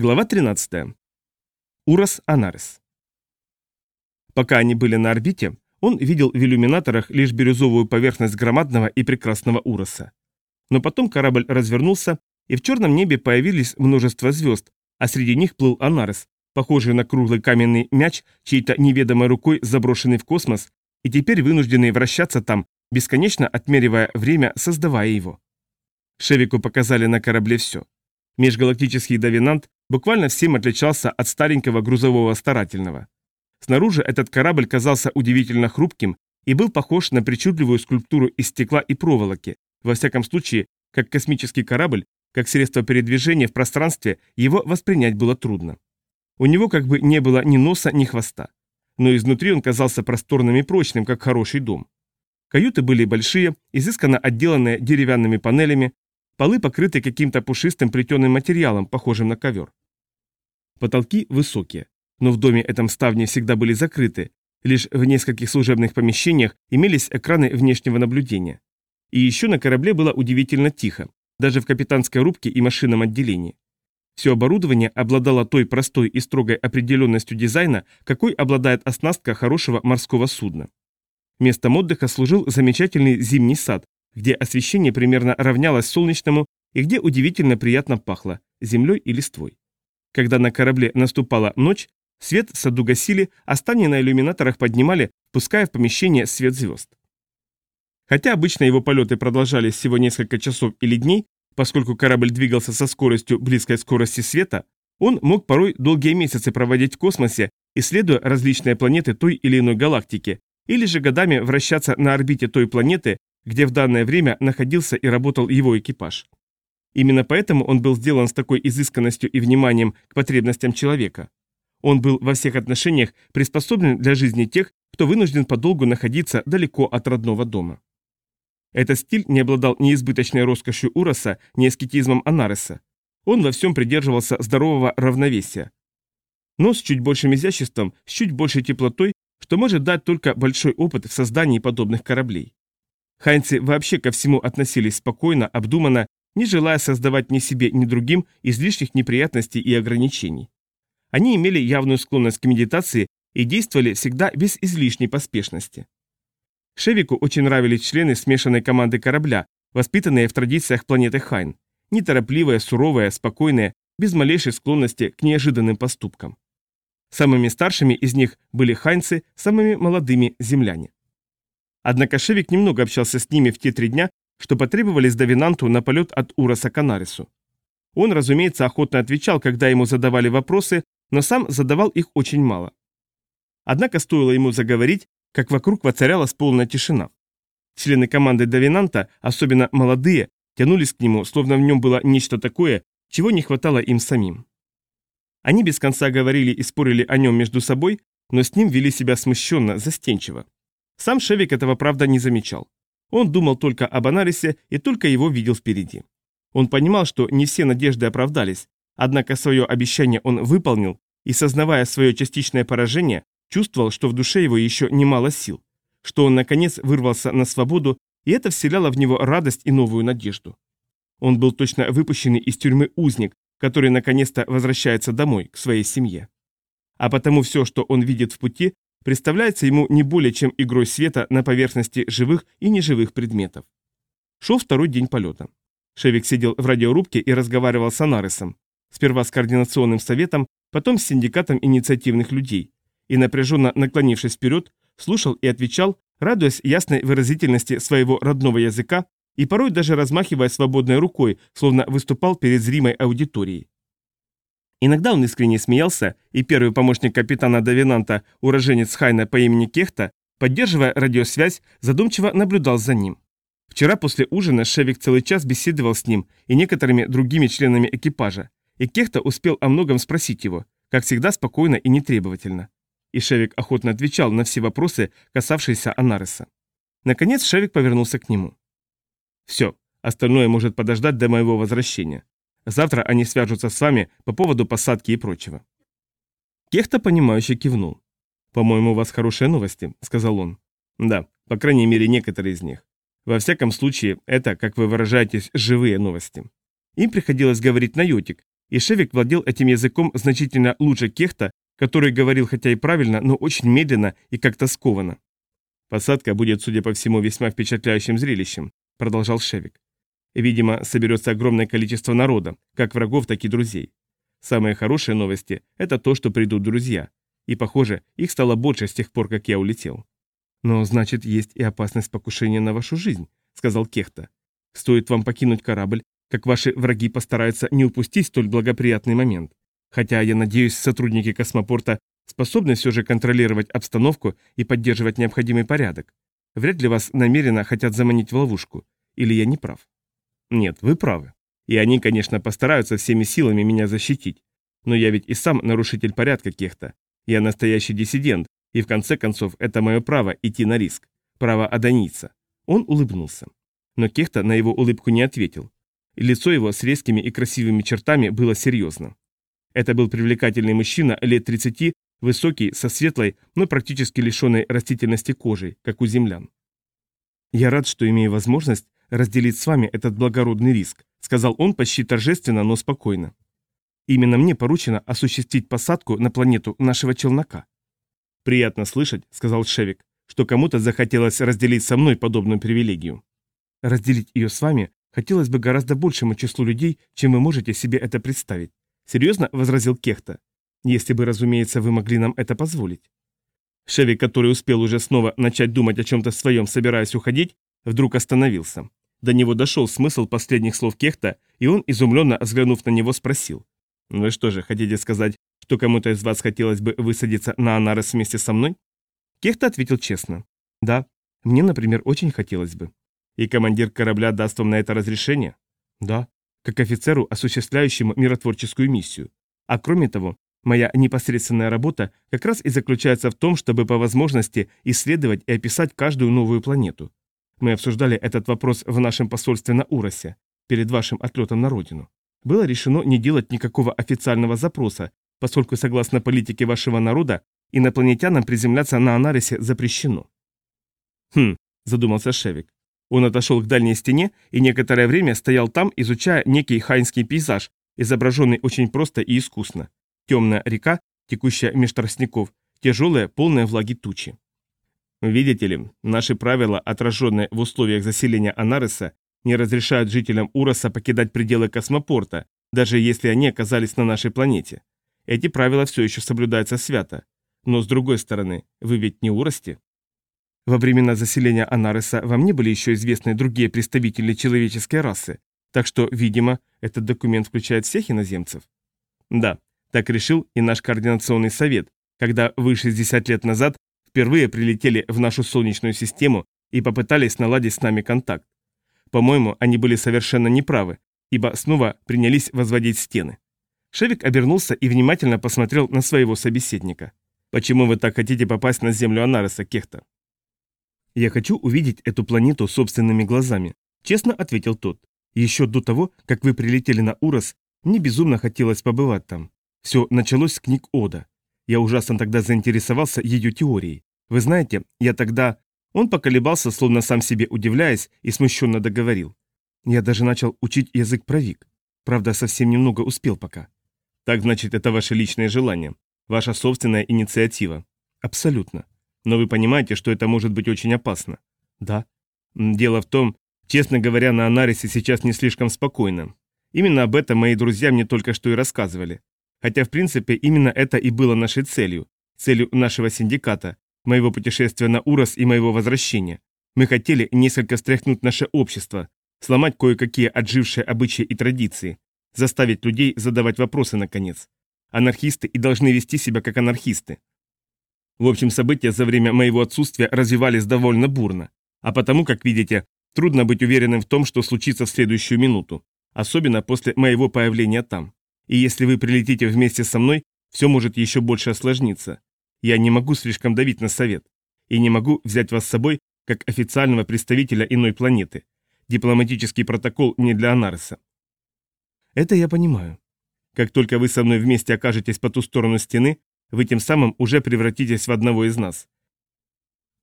Глава 13. Урос Анарес. Пока они были на орбите, он видел в иллюминаторах лишь бирюзовую поверхность громадного и прекрасного Уроса. Но потом корабль развернулся, и в черном небе появились множество звезд, а среди них плыл Анарес, похожий на круглый каменный мяч, чьей-то неведомой рукой заброшенный в космос, и теперь вынужденный вращаться там, бесконечно отмеривая время, создавая его. Шевику показали на корабле все. Межгалактический довинант буквально всем отличался от старенького грузового старательного. Снаружи этот корабль казался удивительно хрупким и был похож на причудливую скульптуру из стекла и проволоки, во всяком случае, как космический корабль, как средство передвижения в пространстве, его воспринять было трудно. У него как бы не было ни носа, ни хвоста. Но изнутри он казался просторным и прочным, как хороший дом. Каюты были большие, изысканно отделанные деревянными панелями, полы покрыты каким-то пушистым плетеным материалом, похожим на ковер. Потолки высокие, но в доме этом ставни всегда были закрыты, лишь в нескольких служебных помещениях имелись экраны внешнего наблюдения. И еще на корабле было удивительно тихо, даже в капитанской рубке и машинном отделении. Все оборудование обладало той простой и строгой определенностью дизайна, какой обладает оснастка хорошего морского судна. Местом отдыха служил замечательный зимний сад, где освещение примерно равнялось солнечному и где удивительно приятно пахло землей и листвой. Когда на корабле наступала ночь, свет в саду гасили, а стани на иллюминаторах поднимали, пуская в помещение свет звезд. Хотя обычно его полеты продолжались всего несколько часов или дней, поскольку корабль двигался со скоростью близкой скорости света, он мог порой долгие месяцы проводить в космосе, исследуя различные планеты той или иной галактики, или же годами вращаться на орбите той планеты, где в данное время находился и работал его экипаж. Именно поэтому он был сделан с такой изысканностью и вниманием к потребностям человека. Он был во всех отношениях приспособлен для жизни тех, кто вынужден подолгу находиться далеко от родного дома. Этот стиль не обладал ни избыточной роскошью Уроса, ни аскетизмом Анареса. Он во всем придерживался здорового равновесия. Но с чуть большим изяществом, с чуть большей теплотой, что может дать только большой опыт в создании подобных кораблей. Хайнцы вообще ко всему относились спокойно, обдуманно, не желая создавать ни себе, ни другим излишних неприятностей и ограничений. Они имели явную склонность к медитации и действовали всегда без излишней поспешности. Шевику очень нравились члены смешанной команды корабля, воспитанные в традициях планеты Хайн, неторопливые, суровые, спокойные, без малейшей склонности к неожиданным поступкам. Самыми старшими из них были хайнцы, самыми молодыми – земляне. Однако Шевик немного общался с ними в те три дня, что потребовались Давинанту на полет от Уроса к Анарису. Он, разумеется, охотно отвечал, когда ему задавали вопросы, но сам задавал их очень мало. Однако стоило ему заговорить, как вокруг воцарялась полная тишина. Члены команды Давинанта, особенно молодые, тянулись к нему, словно в нем было нечто такое, чего не хватало им самим. Они без конца говорили и спорили о нем между собой, но с ним вели себя смущенно, застенчиво. Сам Шевик этого, правда, не замечал. Он думал только об Анарисе и только его видел впереди. Он понимал, что не все надежды оправдались, однако свое обещание он выполнил и, сознавая свое частичное поражение, чувствовал, что в душе его еще немало сил, что он, наконец, вырвался на свободу, и это вселяло в него радость и новую надежду. Он был точно выпущенный из тюрьмы узник, который наконец-то возвращается домой, к своей семье. А потому все, что он видит в пути, представляется ему не более чем игрой света на поверхности живых и неживых предметов. Шел второй день полета. Шевик сидел в радиорубке и разговаривал с Анаресом. Сперва с координационным советом, потом с синдикатом инициативных людей. И напряженно наклонившись вперед, слушал и отвечал, радуясь ясной выразительности своего родного языка и порой даже размахивая свободной рукой, словно выступал перед зримой аудиторией. Иногда он искренне смеялся, и первый помощник капитана Давинанта, уроженец Хайна по имени Кехта, поддерживая радиосвязь, задумчиво наблюдал за ним. Вчера после ужина Шевик целый час беседовал с ним и некоторыми другими членами экипажа, и Кехта успел о многом спросить его, как всегда спокойно и нетребовательно. И Шевик охотно отвечал на все вопросы, касавшиеся Анареса. Наконец Шевик повернулся к нему. «Все, остальное может подождать до моего возвращения. Завтра они свяжутся с вами по поводу посадки и прочего». Кехта, понимающе кивнул. «По-моему, у вас хорошие новости», — сказал он. «Да, по крайней мере, некоторые из них. Во всяком случае, это, как вы выражаетесь, живые новости». Им приходилось говорить на йотик, И Шевик владел этим языком значительно лучше Кехта, который говорил хотя и правильно, но очень медленно и как-то скованно. «Посадка будет, судя по всему, весьма впечатляющим зрелищем», — продолжал Шевик. «Видимо, соберется огромное количество народа, как врагов, так и друзей. Самые хорошие новости – это то, что придут друзья. И, похоже, их стало больше с тех пор, как я улетел». «Но, значит, есть и опасность покушения на вашу жизнь», — сказал Кехта. «Стоит вам покинуть корабль, как ваши враги постараются не упустить столь благоприятный момент. Хотя, я надеюсь, сотрудники космопорта способны все же контролировать обстановку и поддерживать необходимый порядок. Вряд ли вас намеренно хотят заманить в ловушку. Или я не прав? Нет, вы правы. И они, конечно, постараются всеми силами меня защитить. Но я ведь и сам нарушитель порядка кехта. Я настоящий диссидент, и в конце концов это мое право идти на риск. Право адонийца. Он улыбнулся. Но Кехта на его улыбку не ответил. Лицо его с резкими и красивыми чертами было серьезно. Это был привлекательный мужчина лет 30, высокий, со светлой, но практически лишенной растительности кожей, как у землян. «Я рад, что имею возможность разделить с вами этот благородный риск», сказал он почти торжественно, но спокойно. «Именно мне поручено осуществить посадку на планету нашего челнока». «Приятно слышать», — сказал Шевик, «что кому-то захотелось разделить со мной подобную привилегию». «Разделить ее с вами хотелось бы гораздо большему числу людей, чем вы можете себе это представить. Серьезно, возразил Кехта. Если бы, разумеется, вы могли нам это позволить. Шеви, который успел уже снова начать думать о чем-то своем, собираясь уходить, вдруг остановился. До него дошел смысл последних слов Кехта, и он, изумленно взглянув на него, спросил. «Вы что же, хотите сказать, что кому-то из вас хотелось бы высадиться на Анарес вместе со мной?» Кехта ответил честно. «Да, мне, например, очень хотелось бы. И командир корабля даст вам на это разрешение? Да, как офицеру, осуществляющему миротворческую миссию. А кроме того, моя непосредственная работа как раз и заключается в том, чтобы по возможности исследовать и описать каждую новую планету. Мы обсуждали этот вопрос в нашем посольстве на Уросе, перед вашим отлетом на родину. Было решено не делать никакого официального запроса, поскольку, согласно политике вашего народа, инопланетянам приземляться на Анарисе запрещено. Хм, задумался Шевик. Он отошел к дальней стене и некоторое время стоял там, изучая некий хайнский пейзаж, изображенный очень просто и искусно. Темная река, текущая меж тростников, тяжелые, полные влаги тучи. Видите ли, наши правила, отраженные в условиях заселения Анареса, не разрешают жителям Уроса покидать пределы космопорта, даже если они оказались на нашей планете. Эти правила все еще соблюдаются свято. Но с другой стороны, вы ведь не Уросте? Во времена заселения Анареса вам не были еще известны другие представители человеческой расы, так что, видимо, этот документ включает всех иноземцев. Да, так решил и наш координационный совет, когда вы 60 лет назад впервые прилетели в нашу Солнечную систему и попытались наладить с нами контакт. По-моему, они были совершенно неправы, ибо снова принялись возводить стены. Шевик обернулся и внимательно посмотрел на своего собеседника. «Почему вы так хотите попасть на Землю Анареса, Кехта?» «Я хочу увидеть эту планету собственными глазами», — честно ответил тот. «Еще до того, как вы прилетели на Урос, мне безумно хотелось побывать там. Все началось с книг Ода. Я ужасно тогда заинтересовался ее теорией. Вы знаете, я тогда...» Он поколебался, словно сам себе удивляясь, и смущенно договорил. «Я даже начал учить язык правик. Правда, совсем немного успел пока». «Так, значит, это ваше личное желание, ваша собственная инициатива». «Абсолютно. Но вы понимаете, что это может быть очень опасно. Да. Дело в том, честно говоря, на Анарисе сейчас не слишком спокойно. Именно об этом мои друзья мне только что и рассказывали. Хотя, в принципе, именно это и было нашей целью, целью нашего синдиката, моего путешествия на Урос и моего возвращения. Мы хотели несколько стряхнуть наше общество, сломать кое-какие отжившие обычаи и традиции, заставить людей задавать вопросы, наконец. Анархисты и должны вести себя как анархисты. В общем, события за время моего отсутствия развивались довольно бурно. А потому, как видите, трудно быть уверенным в том, что случится в следующую минуту. Особенно после моего появления там. И если вы прилетите вместе со мной, все может еще больше осложниться. Я не могу слишком давить на совет. И не могу взять вас с собой как официального представителя иной планеты. Дипломатический протокол не для Анареса. Это я понимаю. Как только вы со мной вместе окажетесь по ту сторону стены, вы тем самым уже превратитесь в одного из нас.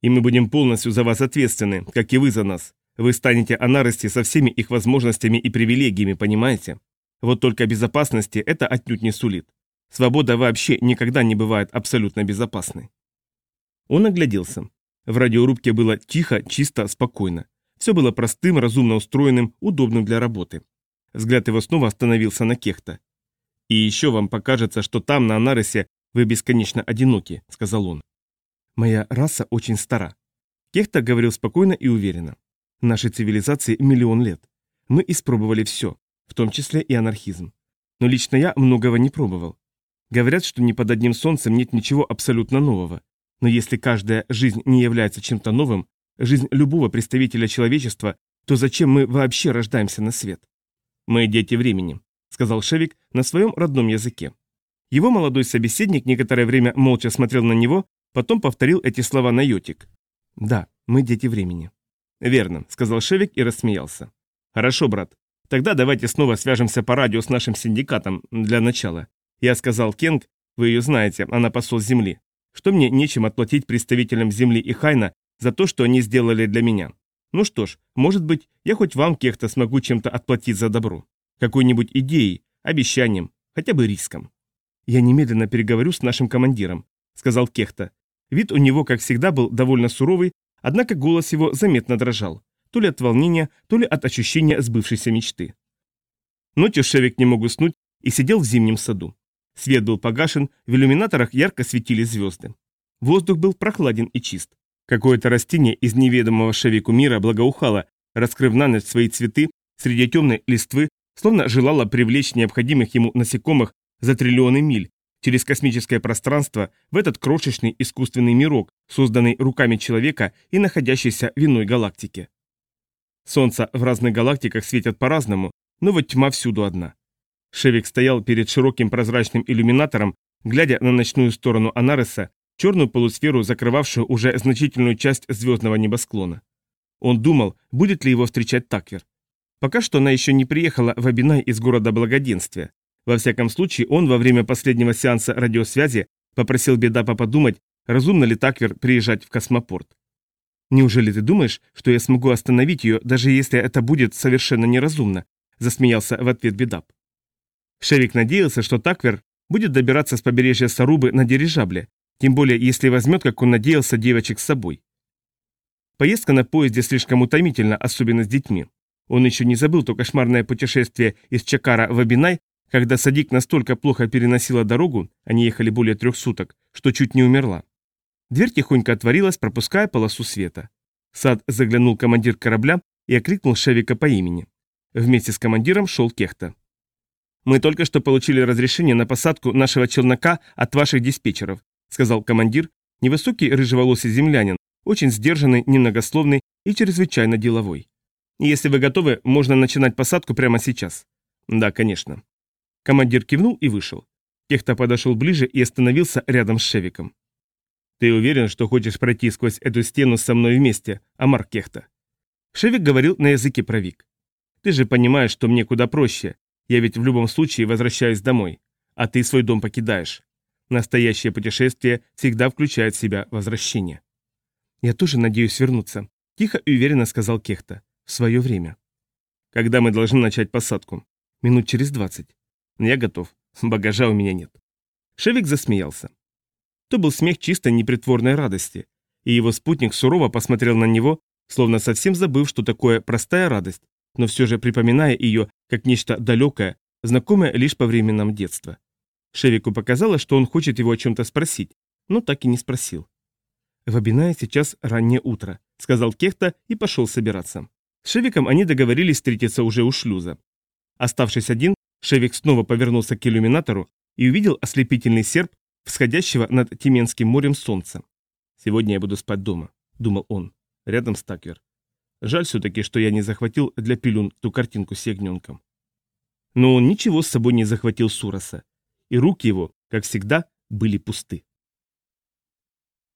И мы будем полностью за вас ответственны, как и вы за нас. Вы станете анарости со всеми их возможностями и привилегиями, понимаете? Вот только безопасности это отнюдь не сулит. Свобода вообще никогда не бывает абсолютно безопасной. Он огляделся. В радиорубке было тихо, чисто, спокойно. Все было простым, разумно устроенным, удобным для работы. Взгляд его снова остановился на Кехта. «И еще вам покажется, что там, на Анарисе, вы бесконечно одиноки», — сказал он. «Моя раса очень стара». Кехта говорил спокойно и уверенно. «Нашей цивилизации миллион лет. Мы испробовали все, в том числе и анархизм. Но лично я многого не пробовал. Говорят, что ни под одним солнцем нет ничего абсолютно нового. Но если каждая жизнь не является чем-то новым, жизнь любого представителя человечества, то зачем мы вообще рождаемся на свет? Мы дети времени, сказал Шевик на своем родном языке. Его молодой собеседник некоторое время молча смотрел на него, потом повторил эти слова на йотик. Да, мы дети времени. Верно, сказал Шевик и рассмеялся. Хорошо, брат. Тогда давайте снова свяжемся по радио с нашим синдикатом для начала. Я сказал Кенг, вы ее знаете, она посол Земли, что мне нечем отплатить представителям Земли и Хайна за то, что они сделали для меня. Ну что ж, может быть, я хоть вам, Кехта, смогу чем-то отплатить за добро. Какой-нибудь идеей, обещанием, хотя бы риском. Я немедленно переговорю с нашим командиром, сказал Кехта. Вид у него, как всегда, был довольно суровый, однако голос его заметно дрожал, то ли от волнения, то ли от ощущения сбывшейся мечты. Ночью Шевик не мог уснуть и сидел в зимнем саду. Свет был погашен, в иллюминаторах ярко светили звезды. Воздух был прохладен и чист. Какое-то растение из неведомого шевику мира благоухало, раскрыв на ночь свои цветы среди темной листвы, словно желало привлечь необходимых ему насекомых за триллионы миль через космическое пространство в этот крошечный искусственный мирок, созданный руками человека и находящийся в иной галактике. Солнца в разных галактиках светят по-разному, но вот тьма всюду одна. Шевик стоял перед широким прозрачным иллюминатором, глядя на ночную сторону Анареса, черную полусферу, закрывавшую уже значительную часть звездного небосклона. Он думал, будет ли его встречать Таквер. Пока что она еще не приехала в Абинай из города Благоденствия. Во всяком случае, он во время последнего сеанса радиосвязи попросил Бедапа подумать, разумно ли Таквер приезжать в космопорт. «Неужели ты думаешь, что я смогу остановить ее, даже если это будет совершенно неразумно?» – засмеялся в ответ Бедап. Шевик надеялся, что Таквер будет добираться с побережья Сарубы на дирижабле, тем более если возьмет, как он надеялся, девочек с собой. Поездка на поезде слишком утомительна, особенно с детьми. Он еще не забыл то кошмарное путешествие из Чакара в Абинай, когда Садик настолько плохо переносила дорогу, они ехали более трех суток, что чуть не умерла. Дверь тихонько отворилась, пропуская полосу света. Сад заглянул командир корабля и окликнул Шевика по имени. Вместе с командиром шел Кехта. «Мы только что получили разрешение на посадку нашего челнока от ваших диспетчеров», сказал командир, невысокий рыжеволосый землянин, очень сдержанный, немногословный и чрезвычайно деловой. «Если вы готовы, можно начинать посадку прямо сейчас». «Да, конечно». Командир кивнул и вышел. Кехта подошел ближе и остановился рядом с Шевиком. «Ты уверен, что хочешь пройти сквозь эту стену со мной вместе, Амар Кехта?» Шевик говорил на языке провик. «Ты же понимаешь, что мне куда проще. Я ведь в любом случае возвращаюсь домой, а ты свой дом покидаешь. Настоящее путешествие всегда включает в себя возвращение. Я тоже надеюсь вернуться, тихо и уверенно сказал Кехта. В свое время. Когда мы должны начать посадку? Минут через двадцать. Я готов. Багажа у меня нет. Шевик засмеялся. То был смех чистой непритворной радости, и его спутник сурово посмотрел на него, словно совсем забыв, что такое простая радость, но все же припоминая ее как нечто далекое, знакомое лишь по временам детства. Шевику показалось, что он хочет его о чем-то спросить, но так и не спросил. «В Абинае сейчас раннее утро», — сказал Кехта и пошел собираться. С Шевиком они договорились встретиться уже у шлюза. Оставшись один, Шевик снова повернулся к иллюминатору и увидел ослепительный серп, всходящего над Тименским морем солнца. «Сегодня я буду спать дома», — думал он, рядом с Таквер. Жаль все-таки, что я не захватил для пилюн ту картинку с ягненком. Но он ничего с собой не захватил Сураса, и руки его, как всегда, были пусты.